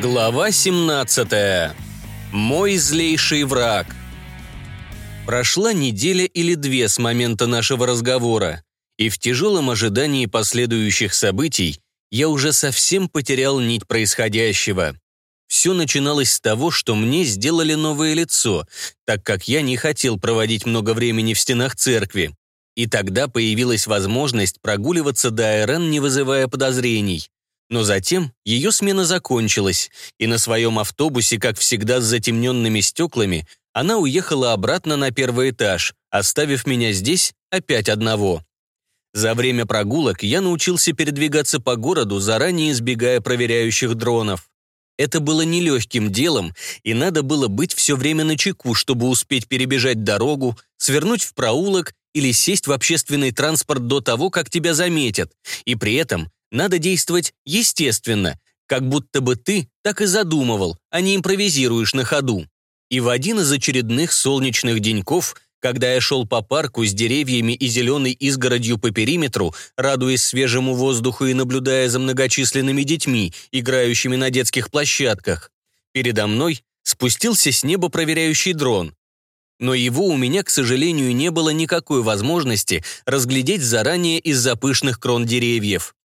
Глава 17. Мой злейший враг. Прошла неделя или две с момента нашего разговора, и в тяжелом ожидании последующих событий я уже совсем потерял нить происходящего. Все начиналось с того, что мне сделали новое лицо, так как я не хотел проводить много времени в стенах церкви. И тогда появилась возможность прогуливаться до АРН, не вызывая подозрений. Но затем ее смена закончилась, и на своем автобусе, как всегда с затемненными стеклами, она уехала обратно на первый этаж, оставив меня здесь опять одного. За время прогулок я научился передвигаться по городу, заранее избегая проверяющих дронов. Это было нелегким делом, и надо было быть все время на чеку, чтобы успеть перебежать дорогу, свернуть в проулок или сесть в общественный транспорт до того, как тебя заметят, и при этом надо действовать естественно, как будто бы ты так и задумывал, а не импровизируешь на ходу. И в один из очередных солнечных деньков, когда я шел по парку с деревьями и зеленой изгородью по периметру, радуясь свежему воздуху и наблюдая за многочисленными детьми, играющими на детских площадках, передо мной спустился с неба проверяющий дрон. Но его у меня, к сожалению, не было никакой возможности разглядеть заранее из-за пышных крон деревьев.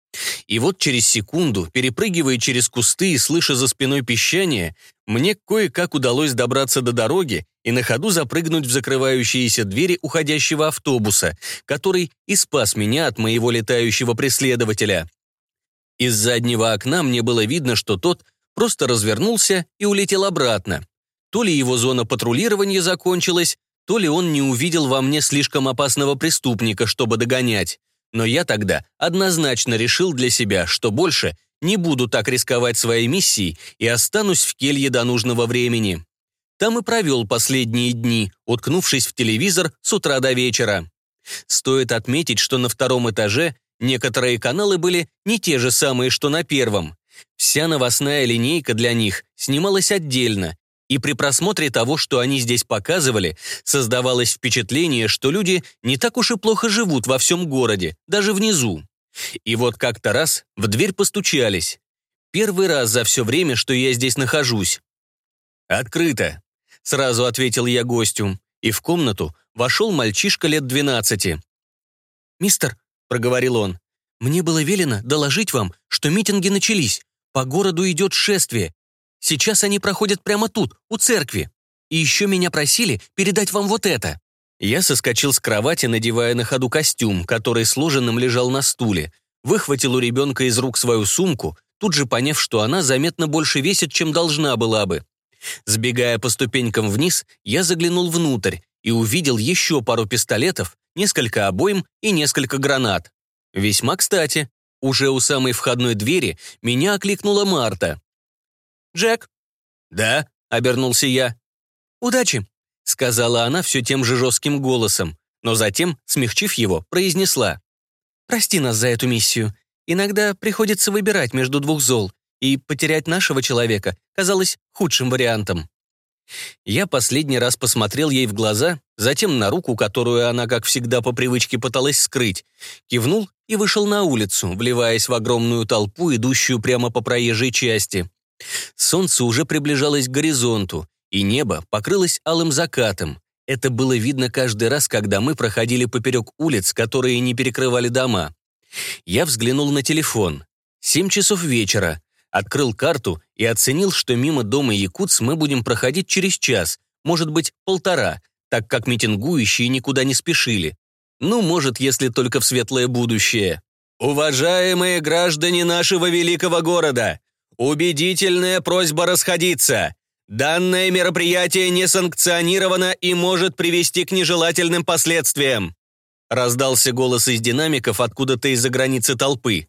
И вот через секунду, перепрыгивая через кусты и слыша за спиной пищание, мне кое-как удалось добраться до дороги и на ходу запрыгнуть в закрывающиеся двери уходящего автобуса, который и спас меня от моего летающего преследователя. Из заднего окна мне было видно, что тот просто развернулся и улетел обратно. То ли его зона патрулирования закончилась, то ли он не увидел во мне слишком опасного преступника, чтобы догонять. Но я тогда однозначно решил для себя, что больше не буду так рисковать своей миссией и останусь в келье до нужного времени. Там и провел последние дни, уткнувшись в телевизор с утра до вечера. Стоит отметить, что на втором этаже некоторые каналы были не те же самые, что на первом. Вся новостная линейка для них снималась отдельно, и при просмотре того, что они здесь показывали, создавалось впечатление, что люди не так уж и плохо живут во всем городе, даже внизу. И вот как-то раз в дверь постучались. Первый раз за все время, что я здесь нахожусь. «Открыто», — сразу ответил я гостю, и в комнату вошел мальчишка лет двенадцати. «Мистер», — проговорил он, — «мне было велено доложить вам, что митинги начались. По городу идет шествие, Сейчас они проходят прямо тут, у церкви. И еще меня просили передать вам вот это». Я соскочил с кровати, надевая на ходу костюм, который сложенным лежал на стуле, выхватил у ребенка из рук свою сумку, тут же поняв, что она заметно больше весит, чем должна была бы. Сбегая по ступенькам вниз, я заглянул внутрь и увидел еще пару пистолетов, несколько обоим и несколько гранат. Весьма кстати. Уже у самой входной двери меня окликнула Марта. «Джек?» «Да», — обернулся я. «Удачи», — сказала она все тем же жестким голосом, но затем, смягчив его, произнесла. «Прости нас за эту миссию. Иногда приходится выбирать между двух зол, и потерять нашего человека казалось худшим вариантом». Я последний раз посмотрел ей в глаза, затем на руку, которую она, как всегда, по привычке пыталась скрыть, кивнул и вышел на улицу, вливаясь в огромную толпу, идущую прямо по проезжей части. Солнце уже приближалось к горизонту, и небо покрылось алым закатом. Это было видно каждый раз, когда мы проходили поперек улиц, которые не перекрывали дома. Я взглянул на телефон. Семь часов вечера. Открыл карту и оценил, что мимо дома Якутс мы будем проходить через час, может быть, полтора, так как митингующие никуда не спешили. Ну, может, если только в светлое будущее. «Уважаемые граждане нашего великого города! Убедительная просьба расходиться. Данное мероприятие не санкционировано и может привести к нежелательным последствиям. Раздался голос из динамиков откуда-то из-за границы толпы.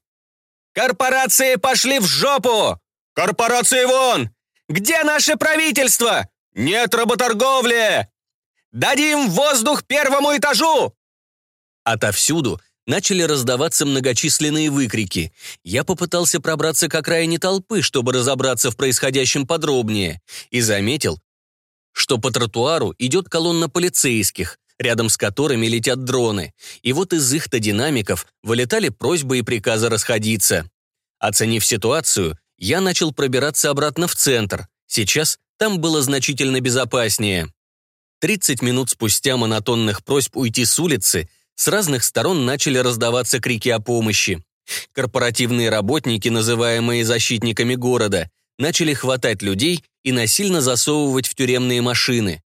«Корпорации пошли в жопу! Корпорации вон! Где наше правительство? Нет работорговли! Дадим воздух первому этажу!» Отовсюду начали раздаваться многочисленные выкрики. Я попытался пробраться к окраине толпы, чтобы разобраться в происходящем подробнее, и заметил, что по тротуару идет колонна полицейских, рядом с которыми летят дроны, и вот из их-то динамиков вылетали просьбы и приказы расходиться. Оценив ситуацию, Я начал пробираться обратно в центр. Сейчас там было значительно безопаснее. 30 минут спустя монотонных просьб уйти с улицы с разных сторон начали раздаваться крики о помощи. Корпоративные работники, называемые защитниками города, начали хватать людей и насильно засовывать в тюремные машины.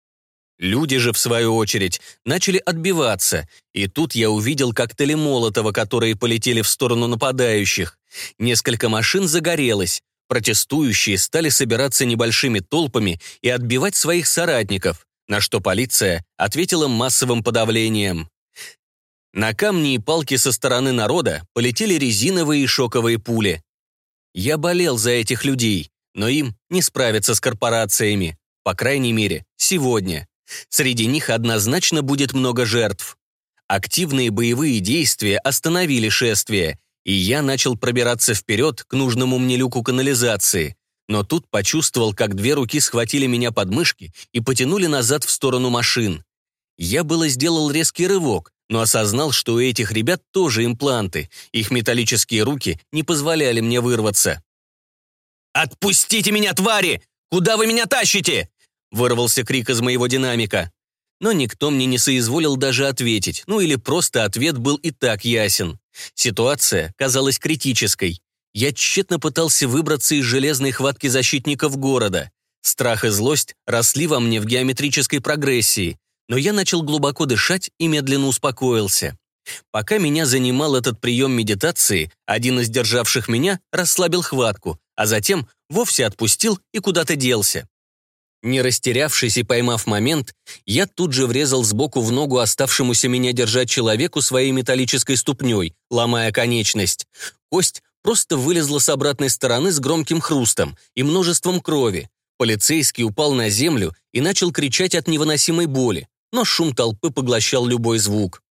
Люди же, в свою очередь, начали отбиваться, и тут я увидел коктейли Молотова, которые полетели в сторону нападающих. Несколько машин загорелось. Протестующие стали собираться небольшими толпами и отбивать своих соратников, на что полиция ответила массовым подавлением. На камни и палки со стороны народа полетели резиновые и шоковые пули. Я болел за этих людей, но им не справиться с корпорациями. По крайней мере, сегодня. Среди них однозначно будет много жертв. Активные боевые действия остановили шествие, и я начал пробираться вперед к нужному мне люку канализации. Но тут почувствовал, как две руки схватили меня под мышки и потянули назад в сторону машин. Я было сделал резкий рывок, но осознал, что у этих ребят тоже импланты. Их металлические руки не позволяли мне вырваться. «Отпустите меня, твари! Куда вы меня тащите?» Вырвался крик из моего динамика. Но никто мне не соизволил даже ответить, ну или просто ответ был и так ясен. Ситуация казалась критической. Я тщетно пытался выбраться из железной хватки защитников города. Страх и злость росли во мне в геометрической прогрессии, но я начал глубоко дышать и медленно успокоился. Пока меня занимал этот прием медитации, один из державших меня расслабил хватку, а затем вовсе отпустил и куда-то делся. Не растерявшись и поймав момент, я тут же врезал сбоку в ногу оставшемуся меня держать человеку своей металлической ступней, ломая конечность. Кость просто вылезла с обратной стороны с громким хрустом и множеством крови. Полицейский упал на землю и начал кричать от невыносимой боли, но шум толпы поглощал любой звук.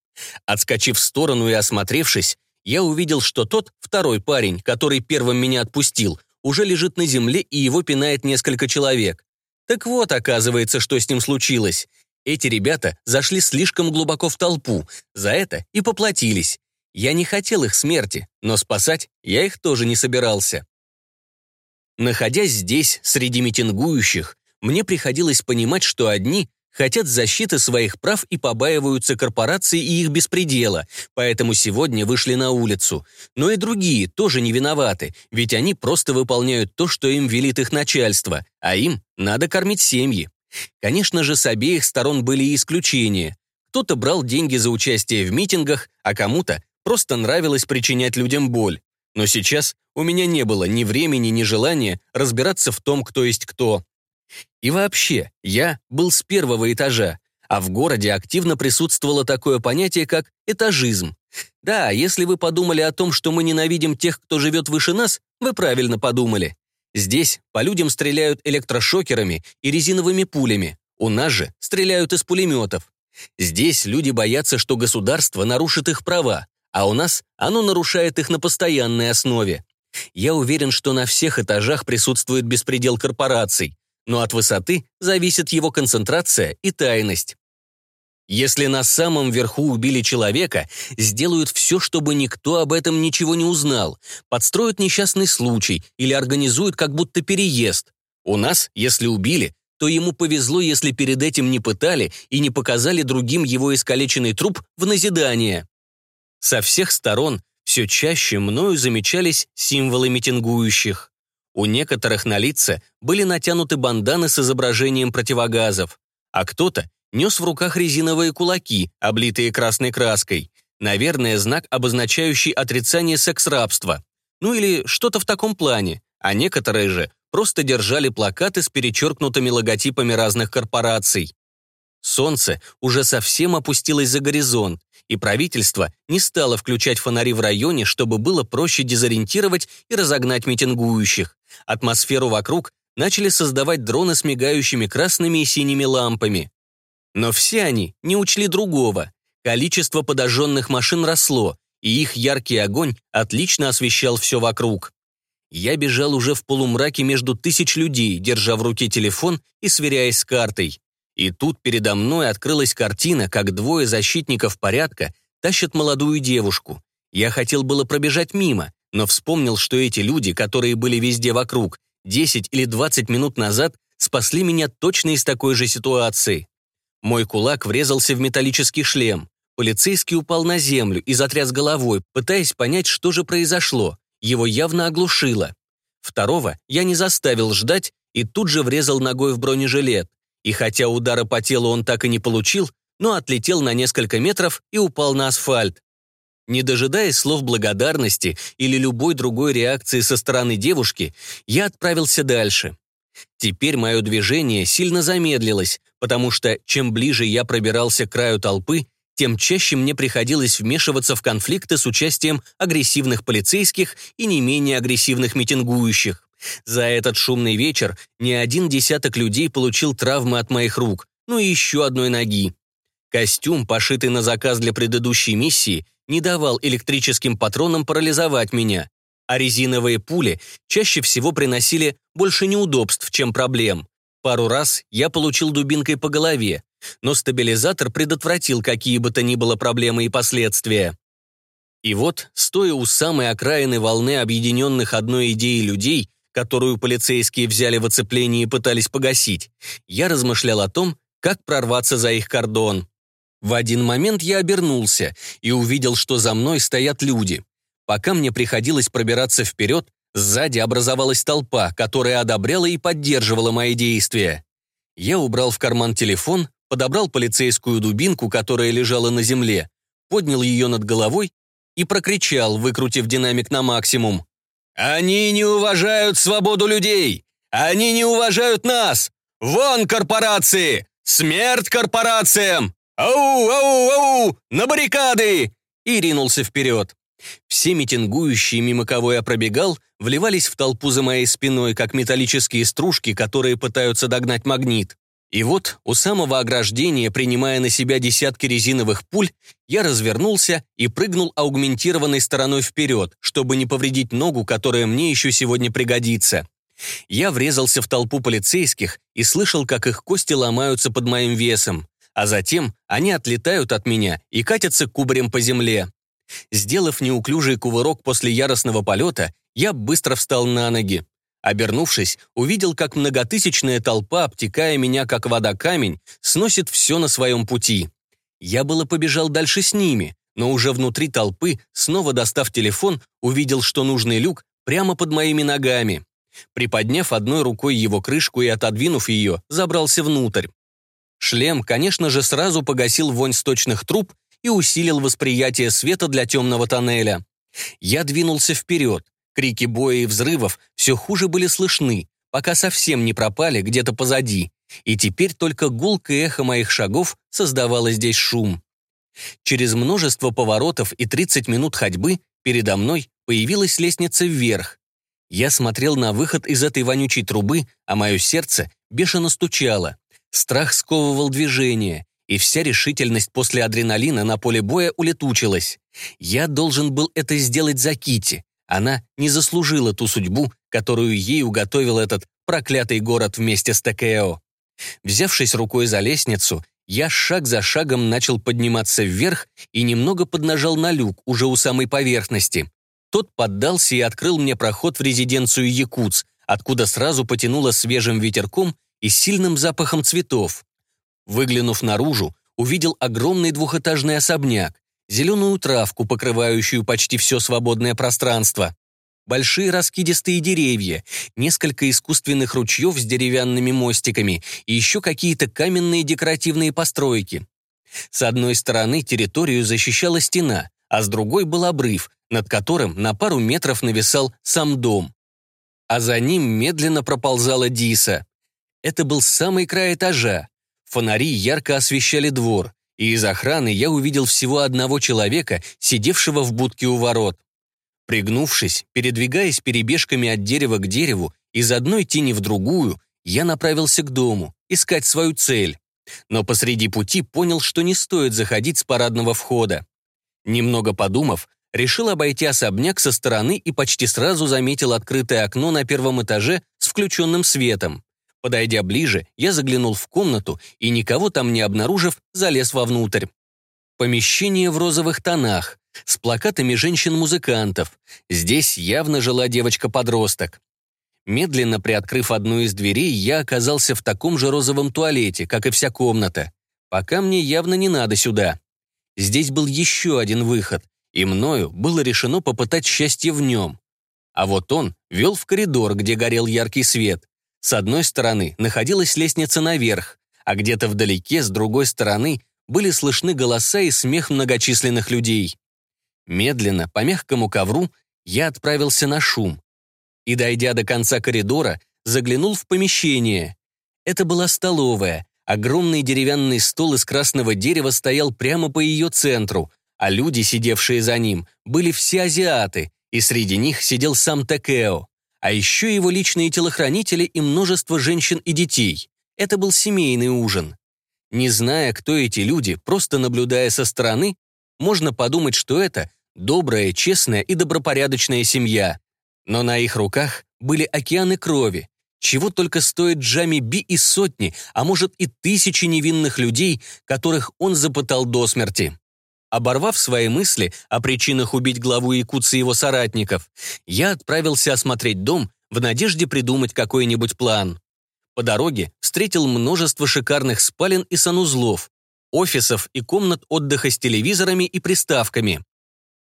Отскочив в сторону и осмотревшись, я увидел, что тот, второй парень, который первым меня отпустил, уже лежит на земле и его пинает несколько человек. Так вот, оказывается, что с ним случилось. Эти ребята зашли слишком глубоко в толпу, за это и поплатились. Я не хотел их смерти, но спасать я их тоже не собирался. Находясь здесь, среди митингующих, мне приходилось понимать, что одни хотят защиты своих прав и побаиваются корпораций и их беспредела, поэтому сегодня вышли на улицу. Но и другие тоже не виноваты, ведь они просто выполняют то, что им велит их начальство, а им надо кормить семьи. Конечно же, с обеих сторон были исключения. Кто-то брал деньги за участие в митингах, а кому-то просто нравилось причинять людям боль. Но сейчас у меня не было ни времени, ни желания разбираться в том, кто есть кто. И вообще, я был с первого этажа, а в городе активно присутствовало такое понятие, как этажизм. Да, если вы подумали о том, что мы ненавидим тех, кто живет выше нас, вы правильно подумали. Здесь по людям стреляют электрошокерами и резиновыми пулями, у нас же стреляют из пулеметов. Здесь люди боятся, что государство нарушит их права, а у нас оно нарушает их на постоянной основе. Я уверен, что на всех этажах присутствует беспредел корпораций, но от высоты зависит его концентрация и тайность. Если на самом верху убили человека, сделают все, чтобы никто об этом ничего не узнал, подстроят несчастный случай или организуют как будто переезд. У нас, если убили, то ему повезло, если перед этим не пытали и не показали другим его искалеченный труп в назидание. Со всех сторон все чаще мною замечались символы митингующих. У некоторых на лице были натянуты банданы с изображением противогазов, а кто-то нес в руках резиновые кулаки, облитые красной краской. Наверное, знак, обозначающий отрицание секс-рабства. Ну или что-то в таком плане. А некоторые же просто держали плакаты с перечеркнутыми логотипами разных корпораций. Солнце уже совсем опустилось за горизонт, и правительство не стало включать фонари в районе, чтобы было проще дезориентировать и разогнать митингующих. Атмосферу вокруг начали создавать дроны с мигающими красными и синими лампами. Но все они не учли другого. Количество подожженных машин росло, и их яркий огонь отлично освещал все вокруг. Я бежал уже в полумраке между тысяч людей, держа в руке телефон и сверяясь с картой. И тут передо мной открылась картина, как двое защитников порядка тащат молодую девушку. Я хотел было пробежать мимо, но вспомнил, что эти люди, которые были везде вокруг, 10 или 20 минут назад спасли меня точно из такой же ситуации. Мой кулак врезался в металлический шлем. Полицейский упал на землю и затряс головой, пытаясь понять, что же произошло. Его явно оглушило. Второго я не заставил ждать и тут же врезал ногой в бронежилет. И хотя удара по телу он так и не получил, но отлетел на несколько метров и упал на асфальт. Не дожидаясь слов благодарности или любой другой реакции со стороны девушки, я отправился дальше. Теперь мое движение сильно замедлилось, потому что чем ближе я пробирался к краю толпы, тем чаще мне приходилось вмешиваться в конфликты с участием агрессивных полицейских и не менее агрессивных митингующих. За этот шумный вечер не один десяток людей получил травмы от моих рук, ну и еще одной ноги. Костюм, пошитый на заказ для предыдущей миссии, не давал электрическим патронам парализовать меня, а резиновые пули чаще всего приносили больше неудобств, чем проблем. Пару раз я получил дубинкой по голове, но стабилизатор предотвратил какие бы то ни было проблемы и последствия. И вот, стоя у самой окраины волны объединенных одной идеей людей, которую полицейские взяли в оцепление и пытались погасить, я размышлял о том, как прорваться за их кордон. В один момент я обернулся и увидел, что за мной стоят люди. Пока мне приходилось пробираться вперед, сзади образовалась толпа, которая одобряла и поддерживала мои действия. Я убрал в карман телефон, подобрал полицейскую дубинку, которая лежала на земле, поднял ее над головой и прокричал, выкрутив динамик на максимум. «Они не уважают свободу людей! Они не уважают нас! Вон корпорации! Смерть корпорациям! «Ау, ау, ау! На баррикады!» и ринулся вперед. Все митингующие, мимо кого я пробегал, вливались в толпу за моей спиной, как металлические стружки, которые пытаются догнать магнит. И вот, у самого ограждения, принимая на себя десятки резиновых пуль, я развернулся и прыгнул аугментированной стороной вперед, чтобы не повредить ногу, которая мне еще сегодня пригодится. Я врезался в толпу полицейских и слышал, как их кости ломаются под моим весом а затем они отлетают от меня и катятся кубарем по земле. Сделав неуклюжий кувырок после яростного полета, я быстро встал на ноги. Обернувшись, увидел, как многотысячная толпа, обтекая меня как вода камень, сносит все на своем пути. Я было побежал дальше с ними, но уже внутри толпы, снова достав телефон, увидел, что нужный люк прямо под моими ногами. Приподняв одной рукой его крышку и отодвинув ее, забрался внутрь. Шлем, конечно же, сразу погасил вонь сточных труб и усилил восприятие света для темного тоннеля. Я двинулся вперед. Крики боя и взрывов все хуже были слышны, пока совсем не пропали где-то позади, и теперь только гулкое эхо моих шагов создавало здесь шум. Через множество поворотов и 30 минут ходьбы передо мной появилась лестница вверх. Я смотрел на выход из этой вонючей трубы, а мое сердце бешено стучало. Страх сковывал движение, и вся решительность после адреналина на поле боя улетучилась. Я должен был это сделать за Кити. Она не заслужила ту судьбу, которую ей уготовил этот проклятый город вместе с ТКО. Взявшись рукой за лестницу, я шаг за шагом начал подниматься вверх и немного поднажал на люк уже у самой поверхности. Тот поддался и открыл мне проход в резиденцию Якутс, откуда сразу потянуло свежим ветерком и сильным запахом цветов. Выглянув наружу, увидел огромный двухэтажный особняк, зеленую травку, покрывающую почти все свободное пространство, большие раскидистые деревья, несколько искусственных ручьев с деревянными мостиками и еще какие-то каменные декоративные постройки. С одной стороны территорию защищала стена, а с другой был обрыв, над которым на пару метров нависал сам дом. А за ним медленно проползала Диса. Это был самый край этажа. Фонари ярко освещали двор, и из охраны я увидел всего одного человека, сидевшего в будке у ворот. Пригнувшись, передвигаясь перебежками от дерева к дереву, из одной тени в другую, я направился к дому, искать свою цель. Но посреди пути понял, что не стоит заходить с парадного входа. Немного подумав, решил обойти особняк со стороны и почти сразу заметил открытое окно на первом этаже с включенным светом. Подойдя ближе, я заглянул в комнату и, никого там не обнаружив, залез вовнутрь. Помещение в розовых тонах, с плакатами женщин-музыкантов. Здесь явно жила девочка-подросток. Медленно приоткрыв одну из дверей, я оказался в таком же розовом туалете, как и вся комната. Пока мне явно не надо сюда. Здесь был еще один выход, и мною было решено попытать счастье в нем. А вот он вел в коридор, где горел яркий свет. С одной стороны находилась лестница наверх, а где-то вдалеке, с другой стороны, были слышны голоса и смех многочисленных людей. Медленно, по мягкому ковру, я отправился на шум и, дойдя до конца коридора, заглянул в помещение. Это была столовая. Огромный деревянный стол из красного дерева стоял прямо по ее центру, а люди, сидевшие за ним, были все азиаты, и среди них сидел сам Такео. А еще его личные телохранители и множество женщин и детей. Это был семейный ужин. Не зная, кто эти люди, просто наблюдая со стороны, можно подумать, что это добрая, честная и добропорядочная семья. Но на их руках были океаны крови, чего только стоит Джами Би и сотни, а может и тысячи невинных людей, которых он запытал до смерти. Оборвав свои мысли о причинах убить главу Якутса и его соратников, я отправился осмотреть дом в надежде придумать какой-нибудь план. По дороге встретил множество шикарных спален и санузлов, офисов и комнат отдыха с телевизорами и приставками.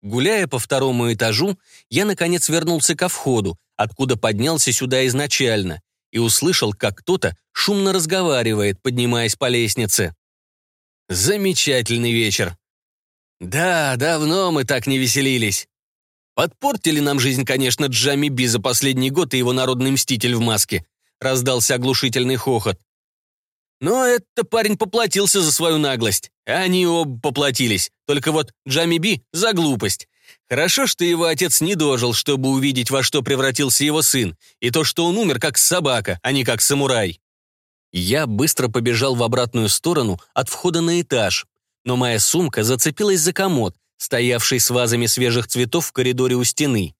Гуляя по второму этажу, я, наконец, вернулся ко входу, откуда поднялся сюда изначально, и услышал, как кто-то шумно разговаривает, поднимаясь по лестнице. Замечательный вечер. Да, давно мы так не веселились. Подпортили нам жизнь, конечно, Джами Би за последний год и его народный мститель в маске. Раздался оглушительный хохот. Но этот парень поплатился за свою наглость. Они оба поплатились. Только вот Джами Би за глупость. Хорошо, что его отец не дожил, чтобы увидеть, во что превратился его сын, и то, что он умер как собака, а не как самурай. Я быстро побежал в обратную сторону от входа на этаж, но моя сумка зацепилась за комод, стоявший с вазами свежих цветов в коридоре у стены.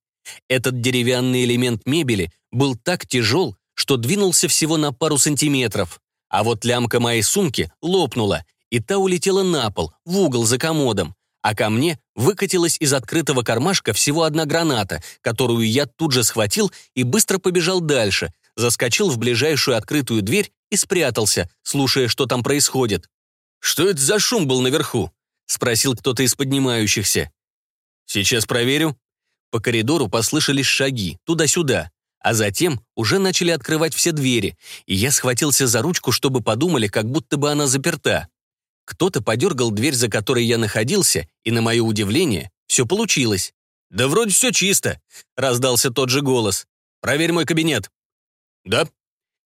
Этот деревянный элемент мебели был так тяжел, что двинулся всего на пару сантиметров. А вот лямка моей сумки лопнула, и та улетела на пол, в угол за комодом. А ко мне выкатилась из открытого кармашка всего одна граната, которую я тут же схватил и быстро побежал дальше, заскочил в ближайшую открытую дверь и спрятался, слушая, что там происходит. «Что это за шум был наверху?» — спросил кто-то из поднимающихся. «Сейчас проверю». По коридору послышались шаги, туда-сюда. А затем уже начали открывать все двери, и я схватился за ручку, чтобы подумали, как будто бы она заперта. Кто-то подергал дверь, за которой я находился, и, на мое удивление, все получилось. «Да вроде все чисто», — раздался тот же голос. «Проверь мой кабинет». «Да».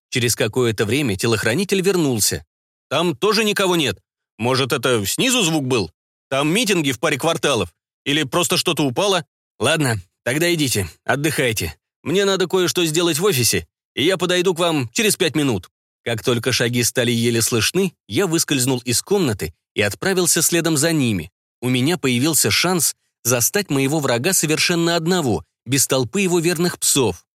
Через какое-то время телохранитель вернулся. «Там тоже никого нет. Может, это снизу звук был? Там митинги в паре кварталов? Или просто что-то упало? Ладно, тогда идите, отдыхайте. Мне надо кое-что сделать в офисе, и я подойду к вам через пять минут». Как только шаги стали еле слышны, я выскользнул из комнаты и отправился следом за ними. У меня появился шанс застать моего врага совершенно одного, без толпы его верных псов.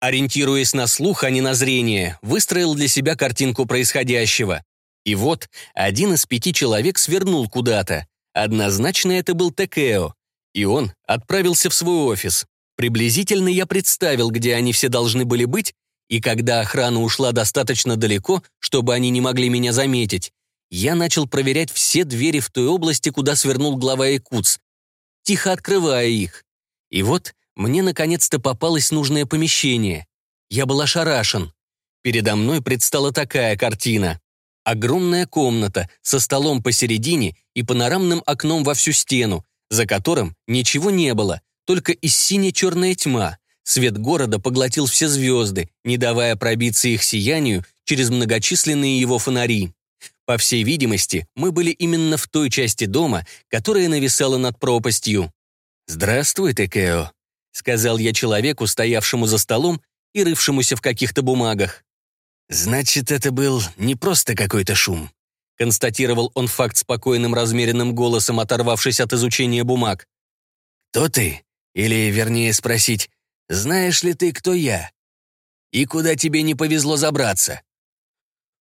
Ориентируясь на слух, а не на зрение, выстроил для себя картинку происходящего. И вот один из пяти человек свернул куда-то. Однозначно это был Текео. И он отправился в свой офис. Приблизительно я представил, где они все должны были быть, и когда охрана ушла достаточно далеко, чтобы они не могли меня заметить, я начал проверять все двери в той области, куда свернул глава Якутс, тихо открывая их. И вот мне наконец-то попалось нужное помещение. Я был ошарашен. Передо мной предстала такая картина. Огромная комната со столом посередине и панорамным окном во всю стену, за которым ничего не было, только и сине-черная тьма. Свет города поглотил все звезды, не давая пробиться их сиянию через многочисленные его фонари. По всей видимости, мы были именно в той части дома, которая нависала над пропастью. «Здравствуй, Текео», — сказал я человеку, стоявшему за столом и рывшемуся в каких-то бумагах. «Значит, это был не просто какой-то шум», — констатировал он факт спокойным размеренным голосом, оторвавшись от изучения бумаг. «Кто ты? Или, вернее, спросить, знаешь ли ты, кто я? И куда тебе не повезло забраться?»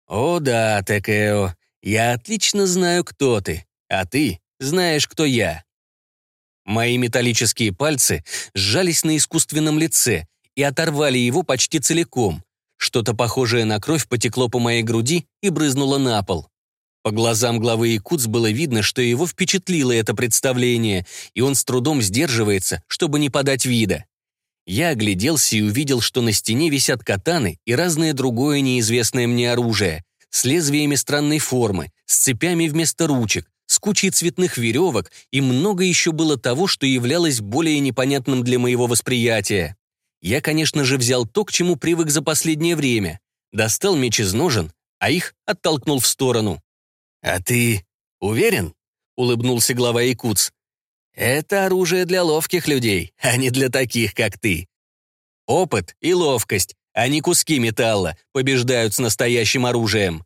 «О да, Текео, я отлично знаю, кто ты, а ты знаешь, кто я. Мои металлические пальцы сжались на искусственном лице и оторвали его почти целиком. Что-то похожее на кровь потекло по моей груди и брызнуло на пол. По глазам главы Якутс было видно, что его впечатлило это представление, и он с трудом сдерживается, чтобы не подать вида. Я огляделся и увидел, что на стене висят катаны и разное другое неизвестное мне оружие, с лезвиями странной формы, с цепями вместо ручек, с кучей цветных веревок, и много еще было того, что являлось более непонятным для моего восприятия. Я, конечно же, взял то, к чему привык за последнее время. Достал меч из ножен, а их оттолкнул в сторону. «А ты уверен?» — улыбнулся глава Якутс. «Это оружие для ловких людей, а не для таких, как ты. Опыт и ловкость, а не куски металла, побеждают с настоящим оружием».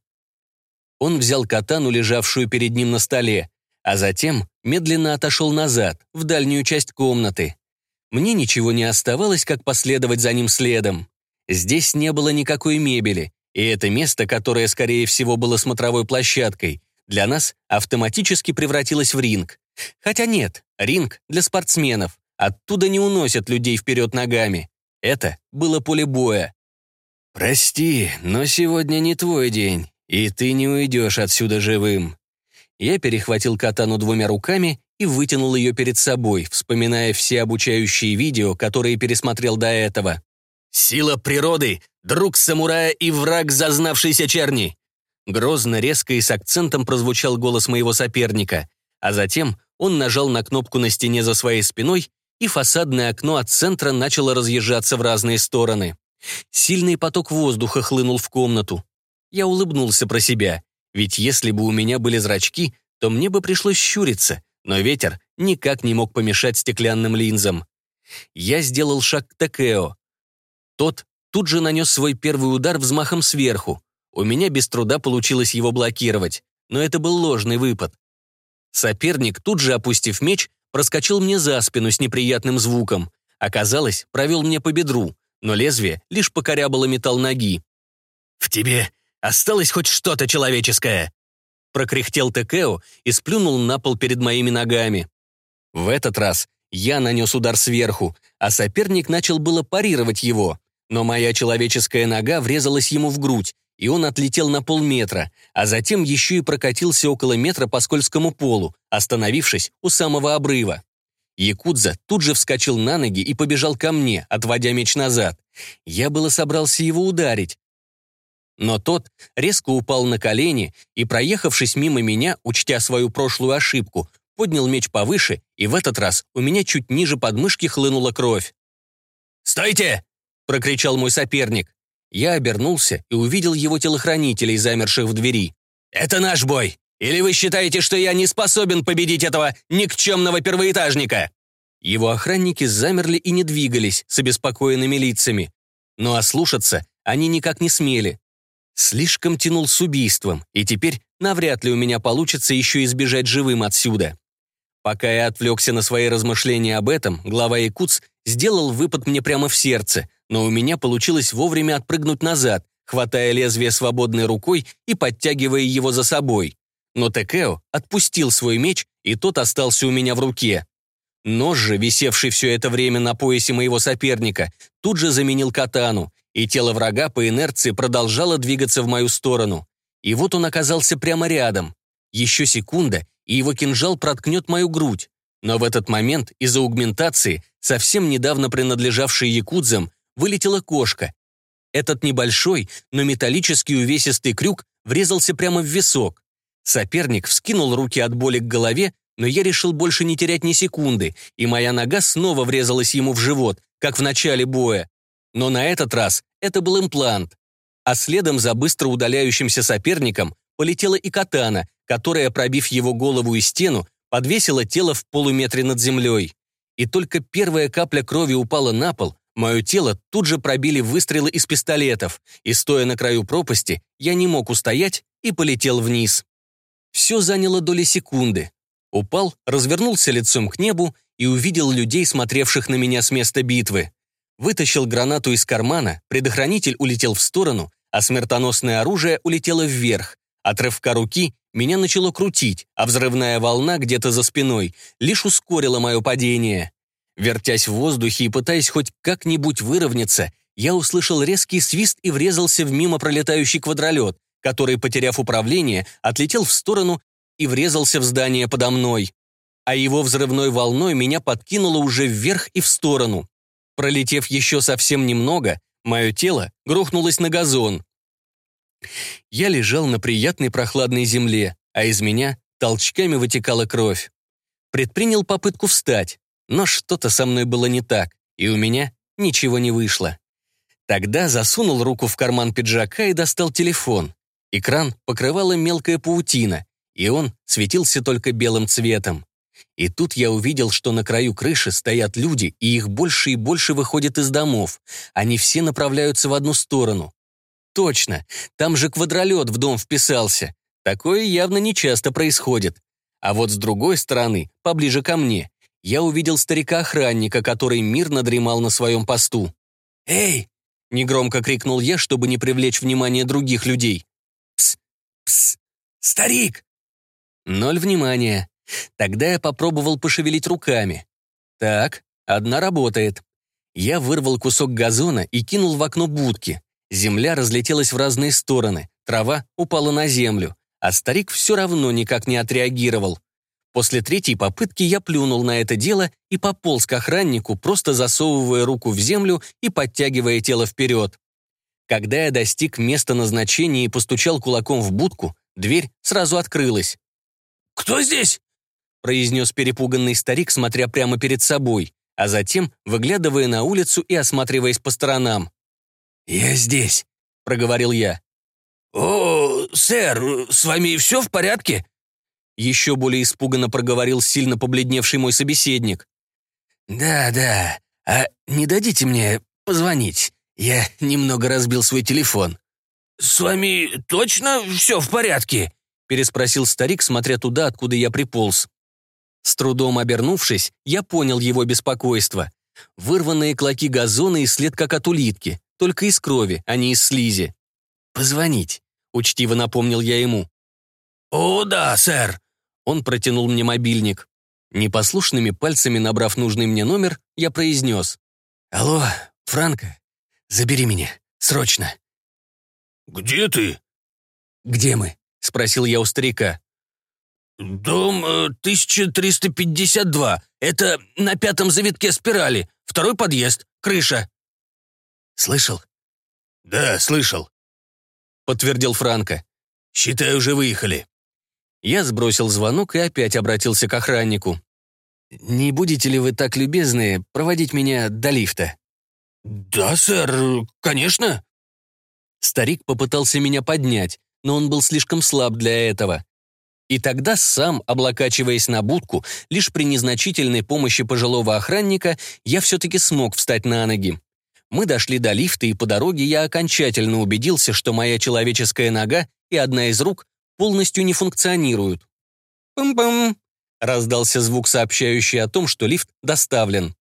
Он взял катану, лежавшую перед ним на столе, а затем медленно отошел назад, в дальнюю часть комнаты. Мне ничего не оставалось, как последовать за ним следом. Здесь не было никакой мебели, и это место, которое, скорее всего, было смотровой площадкой, для нас автоматически превратилось в ринг. Хотя нет, ринг для спортсменов. Оттуда не уносят людей вперед ногами. Это было поле боя. «Прости, но сегодня не твой день. «И ты не уйдешь отсюда живым». Я перехватил катану двумя руками и вытянул ее перед собой, вспоминая все обучающие видео, которые пересмотрел до этого. «Сила природы! Друг самурая и враг зазнавшейся черни!» Грозно, резко и с акцентом прозвучал голос моего соперника, а затем он нажал на кнопку на стене за своей спиной, и фасадное окно от центра начало разъезжаться в разные стороны. Сильный поток воздуха хлынул в комнату. Я улыбнулся про себя, ведь если бы у меня были зрачки, то мне бы пришлось щуриться, но ветер никак не мог помешать стеклянным линзам. Я сделал шаг к Такео. Тот тут же нанес свой первый удар взмахом сверху. У меня без труда получилось его блокировать, но это был ложный выпад. Соперник, тут же опустив меч, проскочил мне за спину с неприятным звуком. Оказалось, провел мне по бедру, но лезвие лишь покорябало металл ноги. «В тебе Осталось хоть что-то человеческое!» Прокряхтел Текео и сплюнул на пол перед моими ногами. В этот раз я нанес удар сверху, а соперник начал было парировать его, но моя человеческая нога врезалась ему в грудь, и он отлетел на полметра, а затем еще и прокатился около метра по скользкому полу, остановившись у самого обрыва. Якудза тут же вскочил на ноги и побежал ко мне, отводя меч назад. Я было собрался его ударить, но тот резко упал на колени и, проехавшись мимо меня, учтя свою прошлую ошибку, поднял меч повыше, и в этот раз у меня чуть ниже подмышки хлынула кровь. «Стойте!» — прокричал мой соперник. Я обернулся и увидел его телохранителей, замерших в двери. «Это наш бой! Или вы считаете, что я не способен победить этого никчемного первоэтажника?» Его охранники замерли и не двигались с обеспокоенными лицами. Но ослушаться они никак не смели. Слишком тянул с убийством, и теперь навряд ли у меня получится еще избежать живым отсюда. Пока я отвлекся на свои размышления об этом, глава Якутс сделал выпад мне прямо в сердце, но у меня получилось вовремя отпрыгнуть назад, хватая лезвие свободной рукой и подтягивая его за собой. Но Текео отпустил свой меч, и тот остался у меня в руке. Нож же, висевший все это время на поясе моего соперника, тут же заменил катану, и тело врага по инерции продолжало двигаться в мою сторону. И вот он оказался прямо рядом. Еще секунда, и его кинжал проткнет мою грудь. Но в этот момент из-за аугментации, совсем недавно принадлежавшей якудзам, вылетела кошка. Этот небольшой, но металлический увесистый крюк врезался прямо в висок. Соперник вскинул руки от боли к голове, но я решил больше не терять ни секунды, и моя нога снова врезалась ему в живот, как в начале боя. Но на этот раз это был имплант. А следом за быстро удаляющимся соперником полетела и катана, которая, пробив его голову и стену, подвесила тело в полуметре над землей. И только первая капля крови упала на пол, мое тело тут же пробили выстрелы из пистолетов, и, стоя на краю пропасти, я не мог устоять и полетел вниз. Все заняло доли секунды. Упал, развернулся лицом к небу и увидел людей, смотревших на меня с места битвы вытащил гранату из кармана, предохранитель улетел в сторону, а смертоносное оружие улетело вверх. От рывка руки меня начало крутить, а взрывная волна где-то за спиной лишь ускорила мое падение. Вертясь в воздухе и пытаясь хоть как-нибудь выровняться, я услышал резкий свист и врезался в мимо пролетающий квадролет, который, потеряв управление, отлетел в сторону и врезался в здание подо мной. А его взрывной волной меня подкинуло уже вверх и в сторону. Пролетев еще совсем немного, мое тело грохнулось на газон. Я лежал на приятной прохладной земле, а из меня толчками вытекала кровь. Предпринял попытку встать, но что-то со мной было не так, и у меня ничего не вышло. Тогда засунул руку в карман пиджака и достал телефон. Экран покрывала мелкая паутина, и он светился только белым цветом. И тут я увидел, что на краю крыши стоят люди, и их больше и больше выходит из домов. Они все направляются в одну сторону. Точно, там же квадролет в дом вписался. Такое явно не часто происходит. А вот с другой стороны, поближе ко мне, я увидел старика-охранника, который мирно дремал на своем посту. «Эй, Негромко крикнул я, чтобы не привлечь внимание других людей. «Пс! Пс! Старик!» Ноль внимания. Тогда я попробовал пошевелить руками. Так, одна работает. Я вырвал кусок газона и кинул в окно будки. Земля разлетелась в разные стороны, трава упала на землю, а старик все равно никак не отреагировал. После третьей попытки я плюнул на это дело и пополз к охраннику, просто засовывая руку в землю и подтягивая тело вперед. Когда я достиг места назначения и постучал кулаком в будку, дверь сразу открылась. «Кто здесь?» — произнес перепуганный старик, смотря прямо перед собой, а затем выглядывая на улицу и осматриваясь по сторонам. «Я здесь», — проговорил я. «О, сэр, с вами все в порядке?» Еще более испуганно проговорил сильно побледневший мой собеседник. «Да, да. А не дадите мне позвонить? Я немного разбил свой телефон». «С вами точно все в порядке?» переспросил старик, смотря туда, откуда я приполз. С трудом обернувшись, я понял его беспокойство. Вырванные клоки газона и след как от улитки, только из крови, а не из слизи. «Позвонить», — учтиво напомнил я ему. «О, да, сэр», он протянул мне мобильник. Непослушными пальцами набрав нужный мне номер, я произнес. «Алло, Франко, забери меня, срочно». «Где ты?» «Где мы?» — спросил я у старика. «Дом 1352. Э, Это на пятом завитке спирали. Второй подъезд. Крыша». «Слышал?» «Да, слышал», — подтвердил Франко. «Считай, уже выехали». Я сбросил звонок и опять обратился к охраннику. «Не будете ли вы так любезны проводить меня до лифта?» «Да, сэр, конечно». Старик попытался меня поднять, но он был слишком слаб для этого. И тогда сам, облокачиваясь на будку, лишь при незначительной помощи пожилого охранника, я все-таки смог встать на ноги. Мы дошли до лифта, и по дороге я окончательно убедился, что моя человеческая нога и одна из рук полностью не функционируют. «Пым-пым!» — раздался звук, сообщающий о том, что лифт доставлен.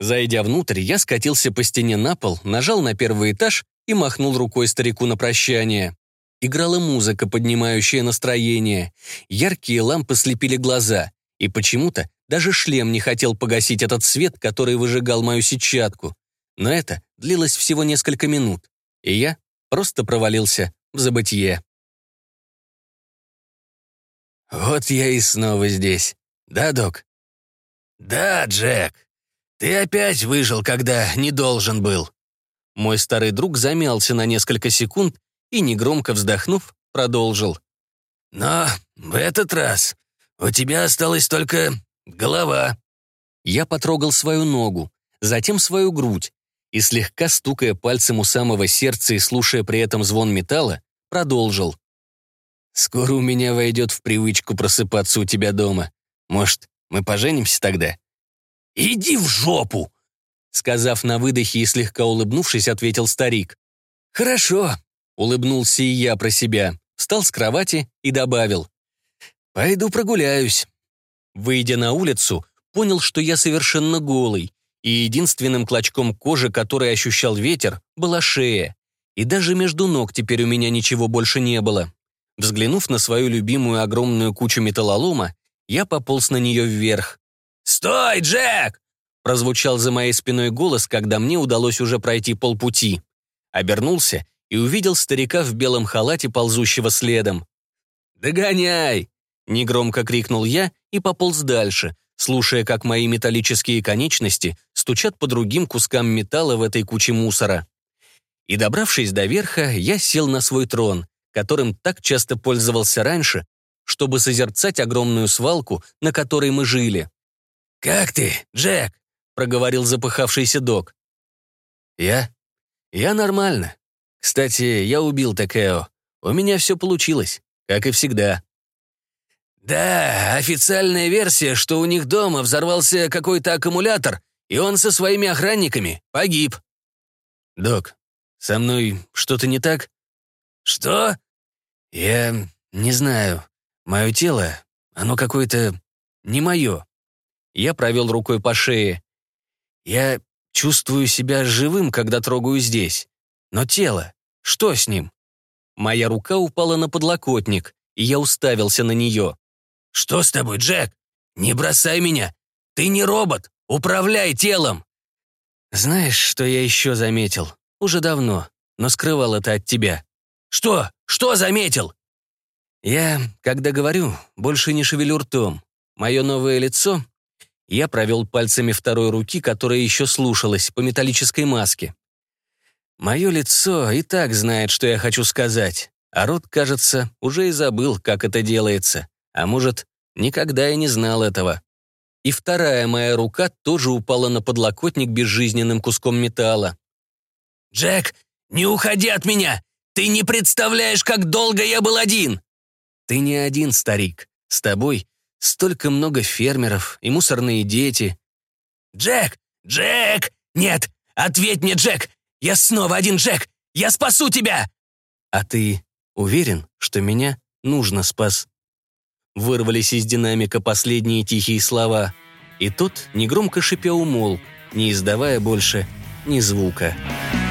Зайдя внутрь, я скатился по стене на пол, нажал на первый этаж и махнул рукой старику на прощание. Играла музыка, поднимающая настроение. Яркие лампы слепили глаза, и почему-то даже шлем не хотел погасить этот свет, который выжигал мою сетчатку. Но это длилось всего несколько минут, и я просто провалился в забытье. «Вот я и снова здесь. Да, док?» «Да, Джек. Ты опять выжил, когда не должен был». Мой старый друг замялся на несколько секунд и, негромко вздохнув, продолжил. «Но в этот раз у тебя осталась только голова». Я потрогал свою ногу, затем свою грудь, и, слегка стукая пальцем у самого сердца и слушая при этом звон металла, продолжил. Скоро у меня войдет в привычку просыпаться у тебя дома. Может, мы поженимся тогда?» «Иди в жопу!» Сказав на выдохе и слегка улыбнувшись, ответил старик. «Хорошо», — улыбнулся и я про себя, встал с кровати и добавил. «Пойду прогуляюсь». Выйдя на улицу, понял, что я совершенно голый, и единственным клочком кожи, который ощущал ветер, была шея. И даже между ног теперь у меня ничего больше не было. Взглянув на свою любимую огромную кучу металлолома, я пополз на нее вверх. «Стой, Джек!» прозвучал за моей спиной голос, когда мне удалось уже пройти полпути. Обернулся и увидел старика в белом халате, ползущего следом. «Догоняй!» — негромко крикнул я и пополз дальше, слушая, как мои металлические конечности стучат по другим кускам металла в этой куче мусора. И добравшись до верха, я сел на свой трон, которым так часто пользовался раньше, чтобы созерцать огромную свалку, на которой мы жили. «Как ты, Джек?» — проговорил запыхавшийся док. «Я? Я нормально. Кстати, я убил Такео. У меня все получилось, как и всегда». «Да, официальная версия, что у них дома взорвался какой-то аккумулятор, и он со своими охранниками погиб». «Док, со мной что-то не так?» «Что?» «Я не знаю. Мое тело, оно какое-то не мое». Я провел рукой по шее. «Я чувствую себя живым, когда трогаю здесь. Но тело, что с ним?» Моя рука упала на подлокотник, и я уставился на нее. «Что с тобой, Джек? Не бросай меня! Ты не робот! Управляй телом!» «Знаешь, что я еще заметил? Уже давно, но скрывал это от тебя». «Что? Что заметил?» «Я, когда говорю, больше не шевелю ртом. Мое новое лицо...» Я провел пальцами второй руки, которая еще слушалась, по металлической маске. Мое лицо и так знает, что я хочу сказать, а рот, кажется, уже и забыл, как это делается. А может, никогда и не знал этого. И вторая моя рука тоже упала на подлокотник безжизненным куском металла. «Джек, не уходи от меня! Ты не представляешь, как долго я был один!» «Ты не один, старик. С тобой столько много фермеров и мусорные дети». «Джек! Джек! Нет! Ответь мне, Джек! Я снова один, Джек! Я спасу тебя!» «А ты уверен, что меня нужно спас?» Вырвались из динамика последние тихие слова, и тот, негромко шипя, умолк, не издавая больше ни звука. «Джек!»